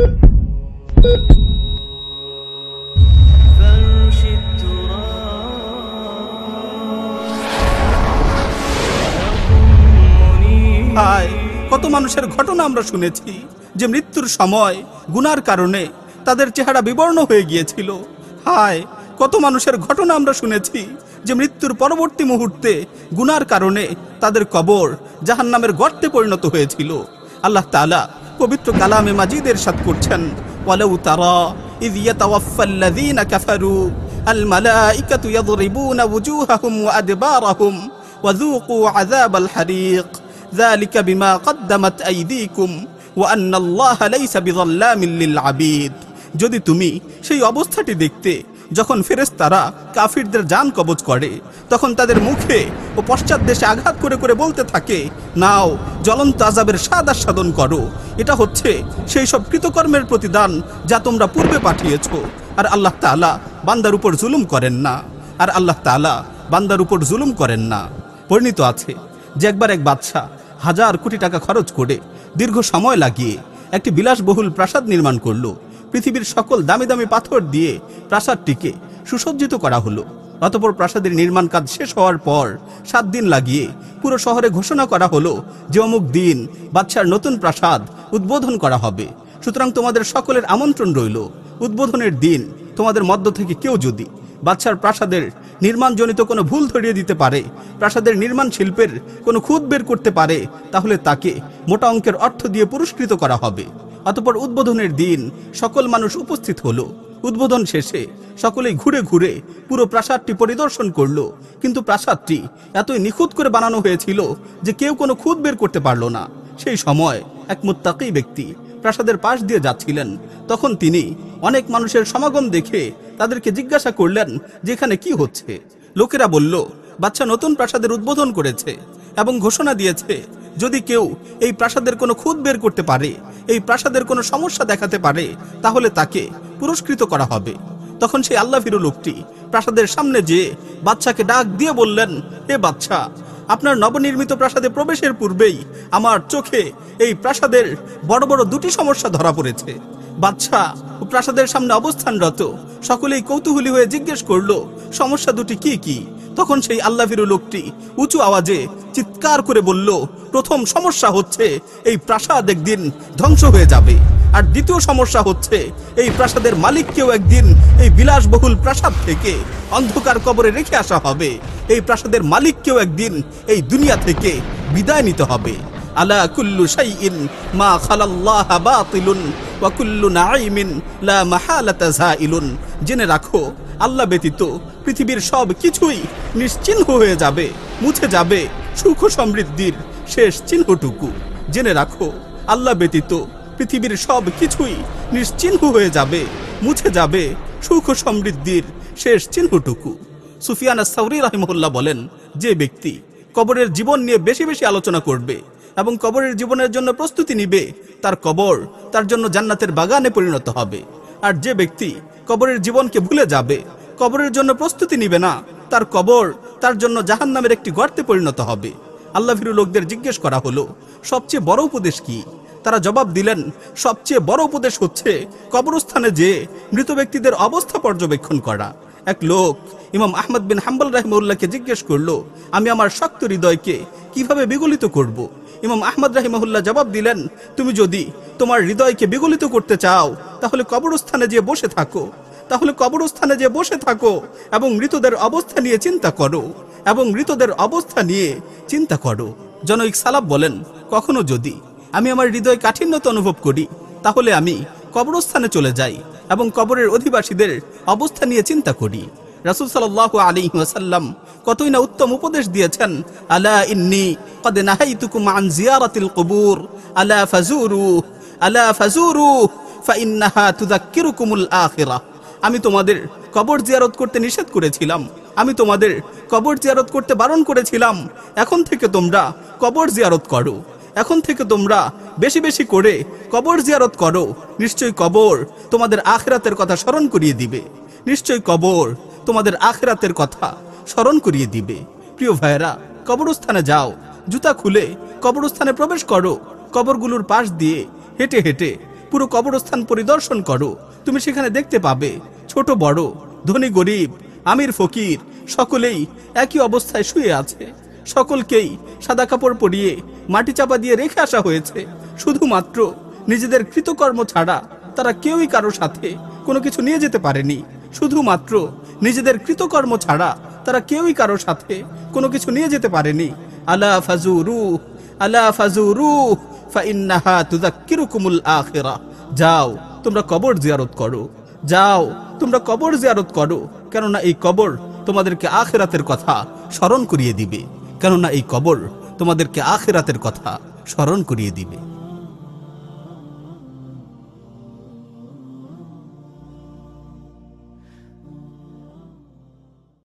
হায়, কত মানুষের ঘটনা আমরা শুনেছি যে মৃত্যুর সময় গুনার কারণে তাদের চেহারা বিবর্ণ হয়ে গিয়েছিল। হায়, কত মানুষের ঘটনা আমরা শুনেছি যে মৃত্যুর পরবর্তী মুহূর্তে গুনার কারণে তাদের কবর জাহান্নামের গর্তে পরিণত হয়েছিল। আল্লাহ তালা পবিত্র কালামে মাজিদের সাথ করছেন ওয়ালাউ তারা ইয ইয়াতাওয়াফাল্লাযীনা কাফারু আল মালাইকাতু ইয়াদরিবুনা ওয়ুজুহাহুম ওয়া আদবারাহুম وذوقوا عذاب الحريق ذلك بما قدمت أيديكم وأن الله ليس بظلام للعبيد যদি তুমি সেই অবস্থাটি দেখতে যখন ফেরেশতারা কাফিরদের জান কবজ করে, তখন তাদের মুখে ও পশ্চাৎ দেশে আঘাত করে করে বলতে থাকে, নাও, জ্বলন্ত আজাবের স্বাদ আস্বাদন করো। এটা হচ্ছে সেই সব কৃতকর্মের প্রতিদান যা তোমরা পূর্বে পাঠিয়েছো। আর আল্লাহ তাআলা বান্দার উপর জুলুম করেন না। আর আল্লাহ তাআলা বান্দার উপর জুলুম করেন না। পরিণত আছে, যে একবার এক বাদশাহ হাজার কোটি টাকা খরচ করে দীর্ঘ সময় লাগিয়ে একটি বিলাসবহুল প্রাসাদ নির্মাণ করল। পৃথিবীর সকল দামি দামি পাথর দিয়ে প্রাসাদটিকে সুসজ্জিত করা হলো। অতপর প্রাসাদের নির্মাণ কাজ শেষ হওয়ার পর সাত দিন লাগিয়ে পুরো শহরে ঘোষণা করা হলো যে অমুক দিন বাদশার নতুন প্রাসাদ উদ্বোধন করা হবে। সুতরাং তোমাদের সকলের আমন্ত্রণ রইল। উদ্বোধনের দিন তোমাদের মধ্য থেকে কেউ যদি বাদশার প্রাসাদের নির্মাণজনিত কোনো ভুল ধরিয়ে দিতে পারে, প্রাসাদের নির্মাণ শিল্পের কোনো খুদ বের করতে পারে, তাহলে তাকে মোটা অঙ্কের অর্থ দিয়ে পুরস্কৃত করা হবে। অতপর উদ্বোধনের দিন সকল মানুষ উপস্থিত হলো। উদ্বোধন শেষে সকলেই ঘুরে ঘুরে পুরো প্রাসাদটি পরিদর্শন করল। কিন্তু প্রাসাদটি এতই নিখুঁত করে বানানো হয়েছিল যে কেউ কোনো খুদ বের করতে পারল না। সেই সময় এক মুত্তাকি ব্যক্তি প্রাসাদের পাশ দিয়ে যাচ্ছিলেন। তখন তিনি অনেক মানুষের সমাগম দেখে তাদেরকে জিজ্ঞাসা করলেন যে এখানে কি হচ্ছে? লোকেরা বলল, বাচ্চা নতুন প্রাসাদের উদ্বোধন করেছে এবং ঘোষণা দিয়েছে, যদি কেউ এই প্রাসাদের কোনো খুদ বের করতে পারে এই প্রাসাদের কোনো সমস্যা দেখাতে পারে, তাহলে তাকে পুরস্কৃত করা হবে। তখন সেই আল্লাহ ফিরু লোকটি প্রাসাদের সামনে যেয়ে বাচ্চাকে ডাক দিয়ে বললেন, হে বাচ্চা আপনার নবনির্মিত প্রাসাদে প্রবেশের পূর্বেই আমার চোখে এই প্রাসাদের বড় বড় দুটি সমস্যা ধরা পড়েছে। বাচ্চা ও প্রাসাদের সামনে অবস্থানরত সকলেই কৌতূহলী হয়ে জিজ্ঞেস করল, সমস্যা দুটি কি কি? তখন সেই আল্লাহিরু লোকটি উঁচু আওয়াজে চিৎকার করে বলল, প্রথম সমস্যা হচ্ছে এই প্রাসাদ একদিন ধ্বংস হয়ে যাবে। আর দ্বিতীয় সমস্যা হচ্ছে এই প্রাসাদের মালিককেও একদিন এই বিলাসবহুল প্রাসাদ থেকে অন্ধকার কবরে রেখে আসা হবে। এই প্রাসাদের মালিককেও একদিন এই দুনিয়া থেকে বিদায় নিতে হবে। আলা কুল্লু শাইইন মা খালাল্লাহা বাতিলুন ওয়া কুল্লু নাঈমিন লা মাহালাতা জেনে রাখো, আল্লাহ ব্যতীত পৃথিবীর সব কিছুই নিশ্চিহ্ন হয়ে যাবে, মুছে যাবে সুখ সমৃদ্ধির শেষ চিহ্নটুকু। জেনে রাখো, আল্লাহ ব্যতীত পৃথিবীর সব কিছুই নিশ্চিহ্ন হয়ে যাবে, মুছে যাবে সুখ সমৃদ্ধির শেষ চিহ্নটুকু। সুফিয়ানা সাউরি রাহিমহুল্লাহ বলেন, যে ব্যক্তি কবরের জীবন নিয়ে বেশি বেশি আলোচনা করবে এবং কবরের জীবনের জন্য প্রস্তুতি নিবে, তার কবর তার জন্য জান্নাতের বাগানে পরিণত হবে। আর যে ব্যক্তি কবরের জীবনকে ভুলে যাবে কবরের জন্য প্রস্তুতি নিবে না। তার কবর তার জন্য জাহান নামের একটি গর্তে পরিণত হবে। আল্লাহ ফিরু লোকদের জিজ্ঞেস করা হলো, সবচেয়ে বড় উপদেশ কি? তারা জবাব দিলেন, সবচেয়ে বড় উপদেশ হচ্ছে কবরস্থানে যে মৃত ব্যক্তিদের অবস্থা পর্যবেক্ষণ করা। এক লোক, ইমাম আহমদ বিন হাম্বল রাহিমউল্লাহকে জিজ্ঞেস করল, আমি আমার শক্ত হৃদয়কে কীভাবে বিগলিত করব। ইমাম আহমদ রাহিমহুল্লাহ জবাব দিলেন, তুমি যদি তোমার হৃদয়কে বিগলিত করতে চাও, তাহলে কবরস্থানে যে বসে থাকো। তাহলে কবরস্থানে যে বসে থাকো এবং মৃতদের অবস্থা নিয়ে চিন্তা করো এবং মৃতদের অবস্থা নিয়ে চিন্তা করো। জনৈক সালাব বলেন, কখনো যদি আমি আমার হৃদয় কাঠিন্যতা অনুভব করি, তাহলে আমি কবরস্থানে চলে যাই এবং কবরের অধিবাসীদের অবস্থা নিয়ে চিন্তা করি। রাসুল সাল্লাহ আলী ওয়াসাল্লাম কতই না উত্তম উপদেশ দিয়েছেন, আলা ইন্নি কদ নাহাইতুকুম আন জিয়ারাতিল কুবুর, আলা ফাজুরু আলা ফাজুরু ফাইন্নাহা তুযাক্কিরুকুমুল আখিরাহ। আমি তোমাদের কবর জিয়ারত করতে নিষেধ করেছিলাম। আমি তোমাদের কবর জিয়ারত করতে বারণ করেছিলাম। এখন থেকে তোমরা কবর জিয়ারত করো। এখন থেকে তোমরা বেশি বেশি করে কবর জিয়ারত করো। নিশ্চয়ই কবর তোমাদের আখরাতের কথা স্মরণ করিয়ে দিবে। নিশ্চয়ই কবর তোমাদের আখরাতের কথা স্মরণ করিয়ে দিবে। প্রিয় ভাইয়েরা, কবরস্থানে যাও। জুতা খুলে কবরস্থানে প্রবেশ করো। কবরগুলোর পাশ দিয়ে হেঁটে হেঁটে পুরো কবরস্থান পরিদর্শন করো। তুমি সেখানে দেখতে পাবে। ছোট, বড়, ধনী, গরিব, আমির, ফকির, সকলেই একই অবস্থায় শুয়ে আছে। সকলকেই সাদা কাপড় পরিয়ে মাটি চাপা দিয়ে রেখে আসা হয়েছে। শুধুমাত্র নিজেদের কৃতকর্ম ছাড়া তারা কেউই কারও সাথে কোনো কিছু নিয়ে যেতে পারেনি। শুধুমাত্র নিজেদের কৃতকর্ম ছাড়া তারা কেউই কারও সাথে কোনো কিছু নিয়ে যেতে পারেনি। আলা ফাজুরু আলা ফাজুরু ফাইন্নাহা তুযাক্কিরুকুমুল আখিরা। যাও তোমরা কবর জিয়ারত করো। যাও, তোমরা কবর জিয়ারত করো, কেননা এই কবর তোমাদেরকে আখেরাতের কথা স্মরণ করিয়ে দিবে। কেননা এই কবর তোমাদেরকে আখেরাতের কথা স্মরণ করিয়ে দিবে।